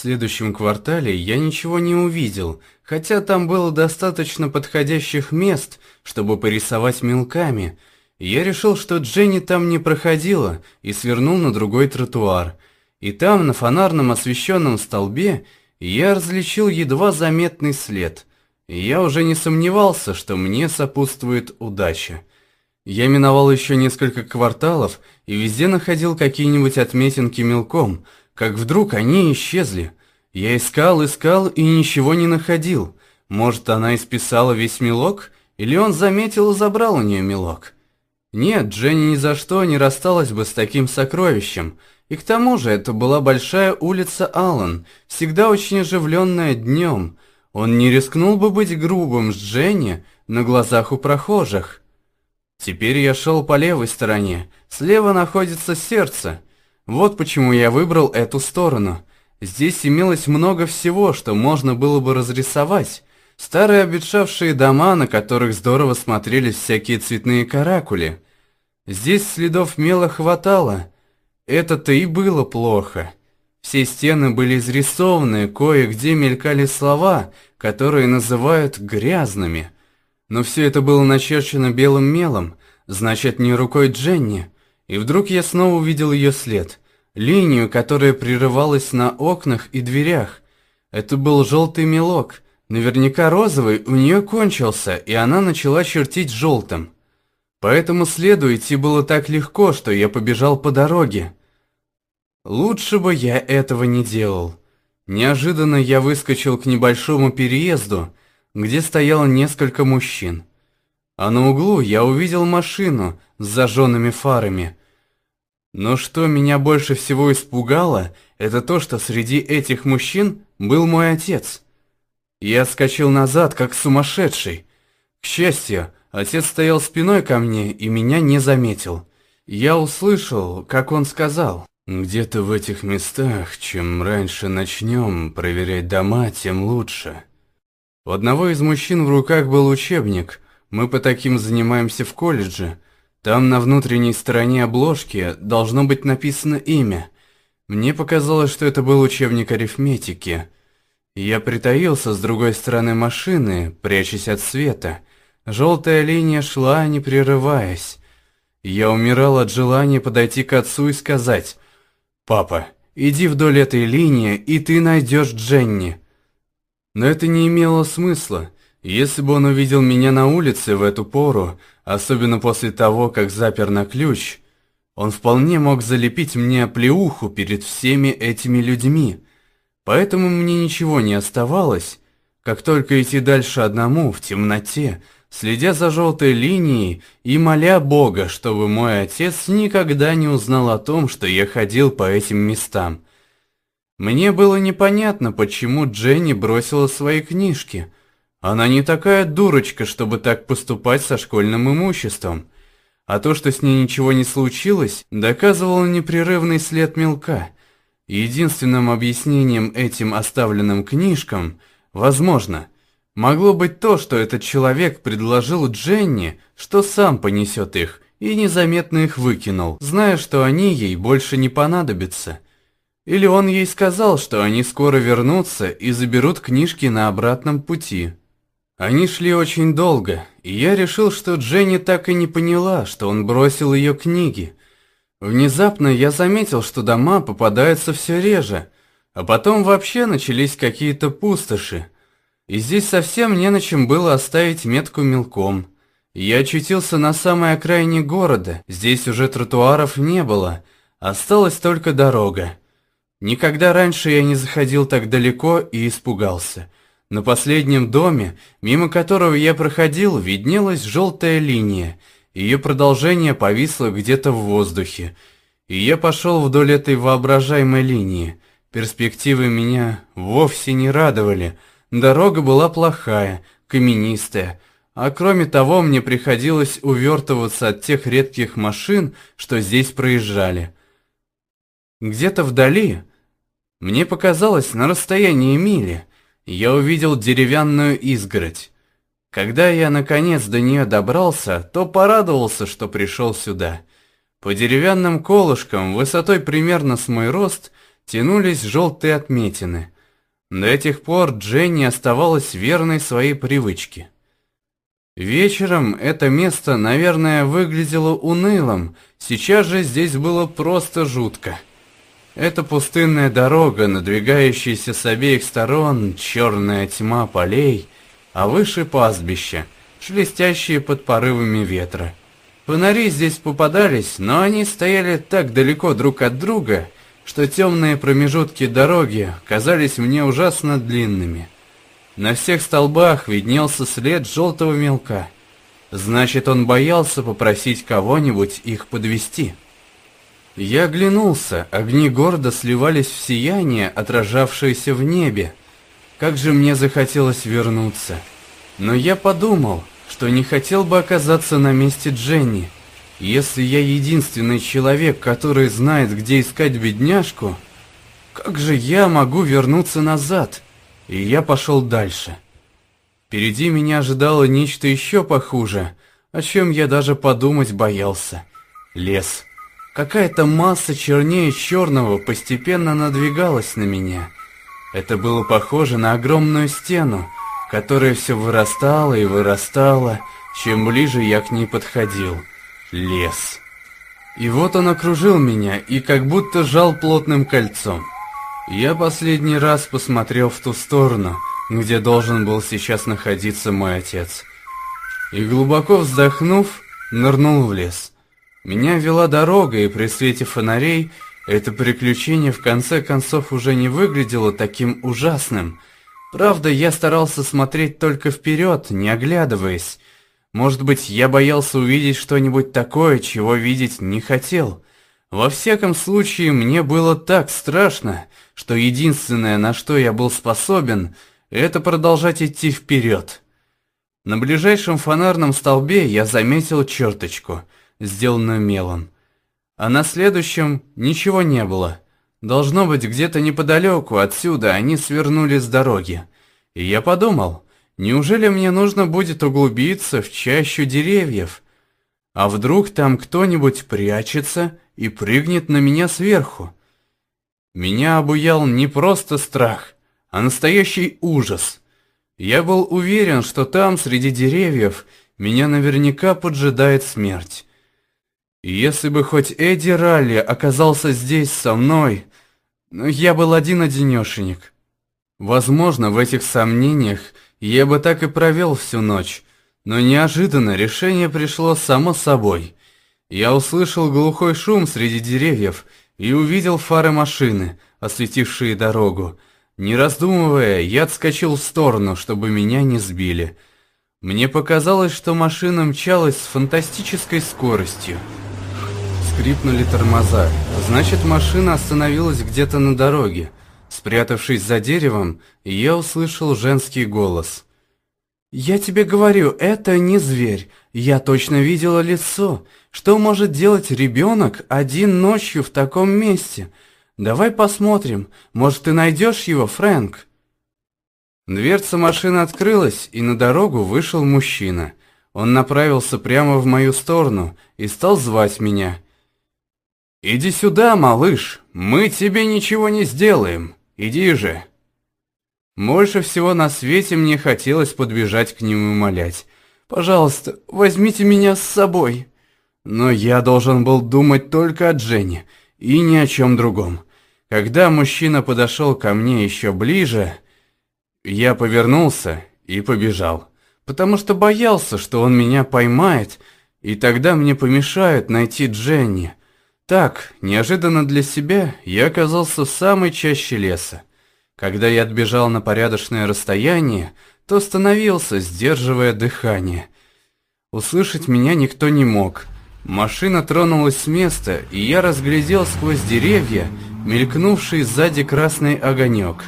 следующем квартале я ничего не увидел, хотя там было достаточно подходящих мест, чтобы порисовать мелками. Я решил, что Дженни там не проходила, и свернул на другой тротуар. И там, на фонарном освещенном столбе, я различил едва заметный след. Я уже не сомневался, что мне сопутствует удача. Я миновал еще несколько кварталов и везде находил какие-нибудь отметинки мелком, как вдруг они исчезли. Я искал, искал и ничего не находил. Может, она исписала весь мелок, или он заметил и забрал у нее мелок. Нет, Дженни ни за что не рассталась бы с таким сокровищем. И к тому же это была большая улица Аллен, всегда очень оживленная днем. Он не рискнул бы быть грубым с Дженни на глазах у прохожих. Теперь я шел по левой стороне, слева находится сердце. Вот почему я выбрал эту сторону. Здесь имелось много всего, что можно было бы разрисовать. Старые обветшавшие дома, на которых здорово смотрелись всякие цветные каракули. Здесь следов мела хватало. Это-то и было плохо. Все стены были изрисованы, кое-где мелькали слова, которые называют грязными – но все это было начерчено белым мелом, значит, не рукой Дженни. И вдруг я снова увидел ее след, линию, которая прерывалась на окнах и дверях. Это был желтый мелок, наверняка розовый, у нее кончился, и она начала чертить желтым. По этому следу идти было так легко, что я побежал по дороге. Лучше бы я этого не делал. Неожиданно я выскочил к небольшому переезду, где стояло несколько мужчин. А на углу я увидел машину с зажженными фарами. Но что меня больше всего испугало, это то, что среди этих мужчин был мой отец. Я скочил назад, как сумасшедший. К счастью, отец стоял спиной ко мне и меня не заметил. Я услышал, как он сказал, «Где-то в этих местах, чем раньше начнем проверять дома, тем лучше». У одного из мужчин в руках был учебник. Мы по таким занимаемся в колледже. Там на внутренней стороне обложки должно быть написано имя. Мне показалось, что это был учебник арифметики. Я притаился с другой стороны машины, прячась от света. Желтая линия шла, не прерываясь. Я умирал от желания подойти к отцу и сказать, «Папа, иди вдоль этой линии, и ты найдешь Дженни». Но это не имело смысла. Если бы он увидел меня на улице в эту пору, особенно после того, как запер на ключ, он вполне мог залепить мне плеуху перед всеми этими людьми. Поэтому мне ничего не оставалось, как только идти дальше одному, в темноте, следя за желтой линией и моля Бога, чтобы мой отец никогда не узнал о том, что я ходил по этим местам. Мне было непонятно, почему Дженни бросила свои книжки. Она не такая дурочка, чтобы так поступать со школьным имуществом. А то, что с ней ничего не случилось, доказывало непрерывный след мелка. Единственным объяснением этим оставленным книжкам, возможно, могло быть то, что этот человек предложил Дженни, что сам понесет их, и незаметно их выкинул, зная, что они ей больше не понадобятся – или он ей сказал, что они скоро вернутся и заберут книжки на обратном пути. Они шли очень долго, и я решил, что Дженни так и не поняла, что он бросил ее книги. Внезапно я заметил, что дома попадаются все реже, а потом вообще начались какие-то пустоши. И здесь совсем не на чем было оставить метку мелком. Я очутился на самой окраине города, здесь уже тротуаров не было, осталась только дорога. Никогда раньше я не заходил так далеко и испугался. На последнем доме, мимо которого я проходил, виднелась желтая линия. Ее продолжение повисло где-то в воздухе. И я пошел вдоль этой воображаемой линии. Перспективы меня вовсе не радовали. Дорога была плохая, каменистая. А кроме того, мне приходилось увертываться от тех редких машин, что здесь проезжали. Где-то вдали, мне показалось, на расстоянии мили я увидел деревянную изгородь. Когда я наконец до нее добрался, то порадовался, что пришел сюда. По деревянным колышкам, высотой примерно с мой рост, тянулись желтые отметины. До этих пор Дженни оставалась верной своей привычке. Вечером это место, наверное, выглядело унылым, сейчас же здесь было просто жутко. Это пустынная дорога, надвигающаяся с обеих сторон, черная тьма полей, а выше пастбища, шелестящие под порывами ветра. Фонари здесь попадались, но они стояли так далеко друг от друга, что темные промежутки дороги казались мне ужасно длинными. На всех столбах виднелся след желтого мелка. Значит, он боялся попросить кого-нибудь их подвести. Я оглянулся, огни города сливались в сияние, отражавшееся в небе. Как же мне захотелось вернуться. Но я подумал, что не хотел бы оказаться на месте Дженни. Если я единственный человек, который знает, где искать бедняжку, как же я могу вернуться назад? И я пошел дальше. Впереди меня ожидало нечто еще похуже, о чем я даже подумать боялся. Лес. Какая-то масса чернее черного постепенно надвигалась на меня. Это было похоже на огромную стену, которая все вырастала и вырастала, чем ближе я к ней подходил. Лес. И вот он окружил меня и как будто жал плотным кольцом. Я последний раз посмотрел в ту сторону, где должен был сейчас находиться мой отец. И глубоко вздохнув, нырнул в лес. Меня вела дорога, и при свете фонарей это приключение в конце концов уже не выглядело таким ужасным. Правда, я старался смотреть только вперед, не оглядываясь. Может быть, я боялся увидеть что-нибудь такое, чего видеть не хотел. Во всяком случае, мне было так страшно, что единственное, на что я был способен, это продолжать идти вперед. На ближайшем фонарном столбе я заметил черточку — сделанную мелом. А на следующем ничего не было. Должно быть, где-то неподалеку отсюда они свернули с дороги. И я подумал, неужели мне нужно будет углубиться в чащу деревьев? А вдруг там кто-нибудь прячется и прыгнет на меня сверху? Меня обуял не просто страх, а настоящий ужас. Я был уверен, что там, среди деревьев, меня наверняка поджидает смерть. Если бы хоть Эдди Ралли оказался здесь со мной, но я был один-одинешенек. Возможно, в этих сомнениях я бы так и провел всю ночь, но неожиданно решение пришло само собой. Я услышал глухой шум среди деревьев и увидел фары машины, осветившие дорогу. Не раздумывая, я отскочил в сторону, чтобы меня не сбили. Мне показалось, что машина мчалась с фантастической скоростью скрипнули тормоза. Значит, машина остановилась где-то на дороге. Спрятавшись за деревом, я услышал женский голос. «Я тебе говорю, это не зверь. Я точно видела лицо. Что может делать ребенок один ночью в таком месте? Давай посмотрим. Может, ты найдешь его, Фрэнк?» Дверца машины открылась, и на дорогу вышел мужчина. Он направился прямо в мою сторону и стал звать меня – «Иди сюда, малыш, мы тебе ничего не сделаем, иди же!» Больше всего на свете мне хотелось подбежать к нему и умолять. «Пожалуйста, возьмите меня с собой!» Но я должен был думать только о Дженни и ни о чем другом. Когда мужчина подошел ко мне еще ближе, я повернулся и побежал, потому что боялся, что он меня поймает, и тогда мне помешают найти Дженни. Так, неожиданно для себя, я оказался в самой чаще леса. Когда я отбежал на порядочное расстояние, то остановился, сдерживая дыхание. Услышать меня никто не мог. Машина тронулась с места, и я разглядел сквозь деревья мелькнувший сзади красный огонек.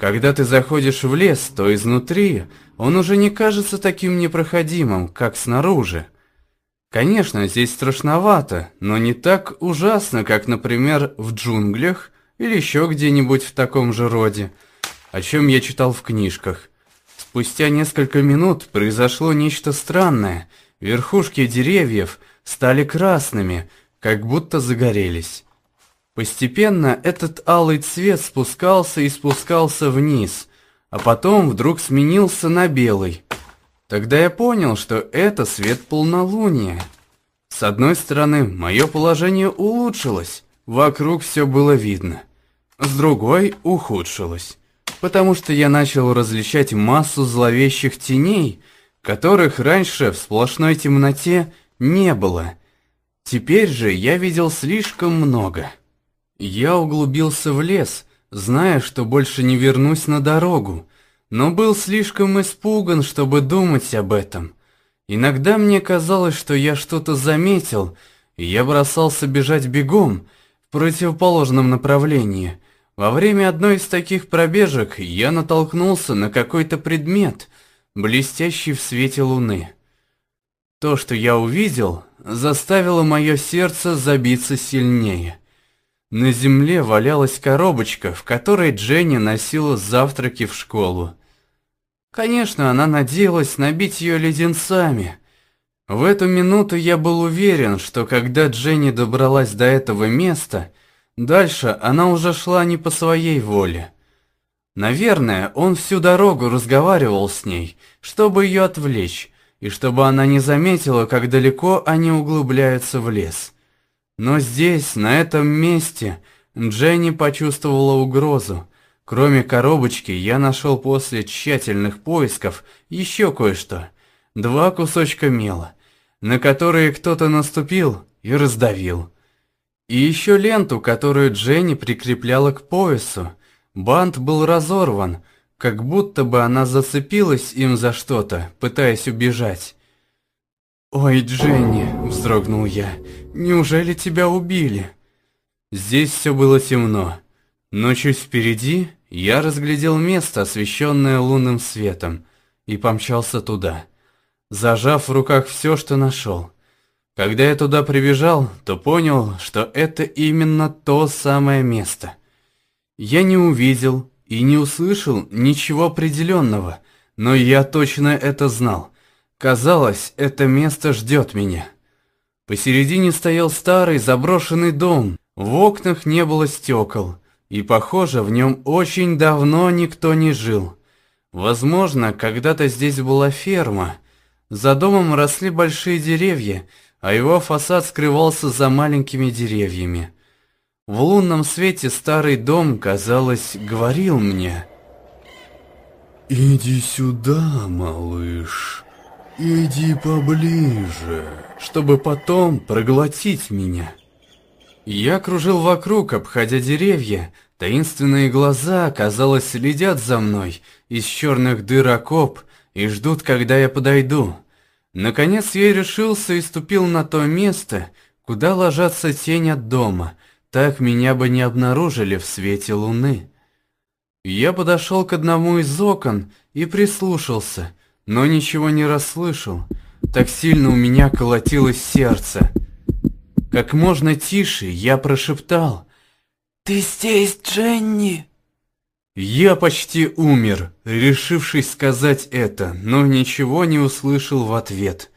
Когда ты заходишь в лес, то изнутри он уже не кажется таким непроходимым, как снаружи. Конечно, здесь страшновато, но не так ужасно, как, например, в джунглях или еще где-нибудь в таком же роде, о чем я читал в книжках. Спустя несколько минут произошло нечто странное. Верхушки деревьев стали красными, как будто загорелись. Постепенно этот алый цвет спускался и спускался вниз, а потом вдруг сменился на белый. Тогда я понял, что это свет полнолуния. С одной стороны, мое положение улучшилось, вокруг все было видно. С другой ухудшилось, потому что я начал различать массу зловещих теней, которых раньше в сплошной темноте не было. Теперь же я видел слишком много. Я углубился в лес, зная, что больше не вернусь на дорогу, но был слишком испуган, чтобы думать об этом. Иногда мне казалось, что я что-то заметил, и я бросался бежать бегом в противоположном направлении. Во время одной из таких пробежек я натолкнулся на какой-то предмет, блестящий в свете луны. То, что я увидел, заставило мое сердце забиться сильнее. На земле валялась коробочка, в которой Дженни носила завтраки в школу. Конечно, она надеялась набить ее леденцами. В эту минуту я был уверен, что когда Дженни добралась до этого места, дальше она уже шла не по своей воле. Наверное, он всю дорогу разговаривал с ней, чтобы ее отвлечь, и чтобы она не заметила, как далеко они углубляются в лес. Но здесь, на этом месте, Дженни почувствовала угрозу. Кроме коробочки, я нашел после тщательных поисков еще кое-что. Два кусочка мела, на которые кто-то наступил и раздавил. И еще ленту, которую Дженни прикрепляла к поясу. Бант был разорван, как будто бы она зацепилась им за что-то, пытаясь убежать. «Ой, Дженни!» – вздрогнул я. «Неужели тебя убили?» Здесь все было темно, но чуть впереди я разглядел место, освещенное лунным светом, и помчался туда, зажав в руках все, что нашел. Когда я туда прибежал, то понял, что это именно то самое место. Я не увидел и не услышал ничего определенного, но я точно это знал. Казалось, это место ждет меня. Посередине стоял старый заброшенный дом, в окнах не было стекол, и, похоже, в нем очень давно никто не жил. Возможно, когда-то здесь была ферма. За домом росли большие деревья, а его фасад скрывался за маленькими деревьями. В лунном свете старый дом, казалось, говорил мне «Иди сюда, малыш». «Иди поближе, чтобы потом проглотить меня». Я кружил вокруг, обходя деревья. Таинственные глаза, казалось, следят за мной из черных дыр окоп и ждут, когда я подойду. Наконец я решился и ступил на то место, куда ложатся тень от дома. Так меня бы не обнаружили в свете луны. Я подошел к одному из окон и прислушался – но ничего не расслышал. Так сильно у меня колотилось сердце. Как можно тише я прошептал. «Ты здесь, Дженни?» Я почти умер, решившись сказать это, но ничего не услышал в ответ.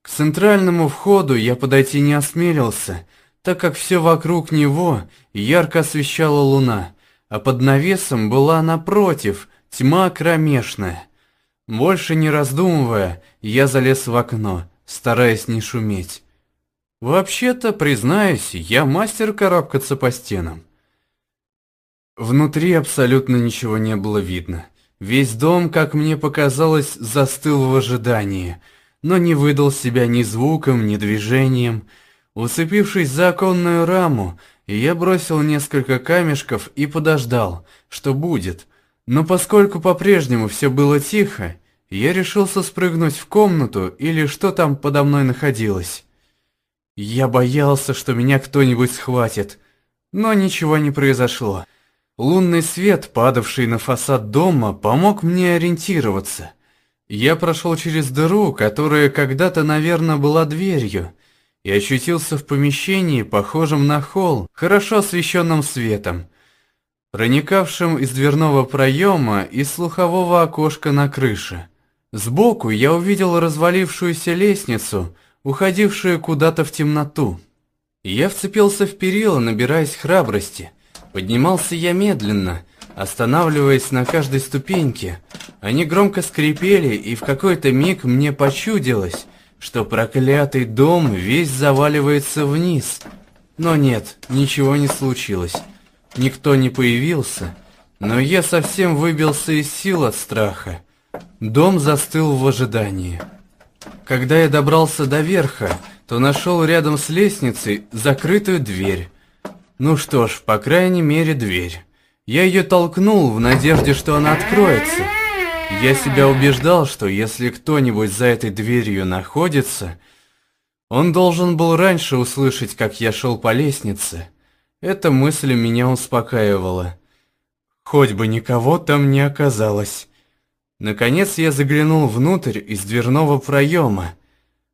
К центральному входу я подойти не осмелился, так как все вокруг него ярко освещала луна, а под навесом была напротив тьма кромешная. Больше не раздумывая, я залез в окно, стараясь не шуметь. Вообще-то, признаюсь, я мастер карабкаться по стенам. Внутри абсолютно ничего не было видно. Весь дом, как мне показалось, застыл в ожидании, но не выдал себя ни звуком, ни движением. Уцепившись за оконную раму, я бросил несколько камешков и подождал, что будет – но поскольку по-прежнему все было тихо, я решился спрыгнуть в комнату или что там подо мной находилось. Я боялся, что меня кто-нибудь схватит, но ничего не произошло. Лунный свет, падавший на фасад дома, помог мне ориентироваться. Я прошел через дыру, которая когда-то, наверное, была дверью, и очутился в помещении, похожем на холл, хорошо освещенном светом проникавшим из дверного проема и слухового окошка на крыше. Сбоку я увидел развалившуюся лестницу, уходившую куда-то в темноту. Я вцепился в перила, набираясь храбрости. Поднимался я медленно, останавливаясь на каждой ступеньке. Они громко скрипели, и в какой-то миг мне почудилось, что проклятый дом весь заваливается вниз. Но нет, ничего не случилось. Никто не появился, но я совсем выбился из сил от страха. Дом застыл в ожидании. Когда я добрался до верха, то нашел рядом с лестницей закрытую дверь. Ну что ж, по крайней мере, дверь. Я ее толкнул в надежде, что она откроется. Я себя убеждал, что если кто-нибудь за этой дверью находится, он должен был раньше услышать, как я шел по лестнице. Эта мысль меня успокаивала. Хоть бы никого там не оказалось. Наконец я заглянул внутрь из дверного проема.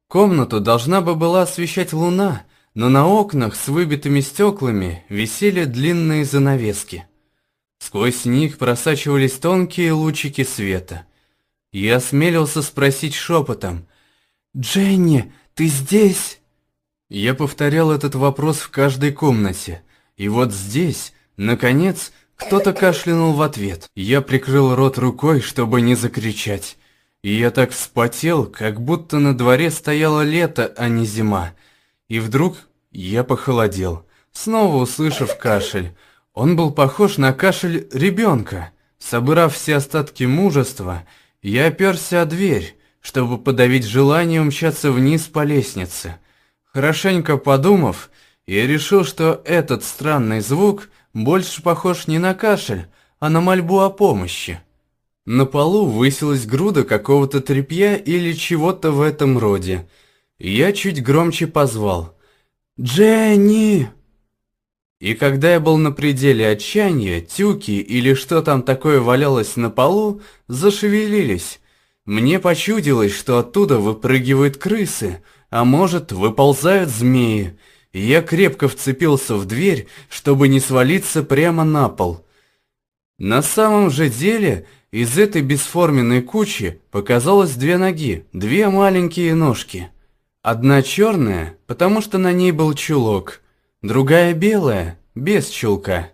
Комнату должна бы была освещать луна, но на окнах с выбитыми стеклами висели длинные занавески. Сквозь них просачивались тонкие лучики света. Я осмелился спросить шепотом. «Дженни, ты здесь?» Я повторял этот вопрос в каждой комнате. И вот здесь, наконец, кто-то кашлянул в ответ. Я прикрыл рот рукой, чтобы не закричать. И я так вспотел, как будто на дворе стояло лето, а не зима. И вдруг я похолодел, снова услышав кашель. Он был похож на кашель ребенка. Собрав все остатки мужества, я оперся о дверь, чтобы подавить желание умчаться вниз по лестнице. Хорошенько подумав, я решил, что этот странный звук больше похож не на кашель, а на мольбу о помощи. На полу высилась груда какого-то тряпья или чего-то в этом роде. Я чуть громче позвал. «Дженни!» И когда я был на пределе отчаяния, тюки или что там такое валялось на полу, зашевелились. Мне почудилось, что оттуда выпрыгивают крысы, а может, выползают змеи. И я крепко вцепился в дверь, чтобы не свалиться прямо на пол. На самом же деле из этой бесформенной кучи показалось две ноги, две маленькие ножки. Одна черная, потому что на ней был чулок, другая белая, без чулка.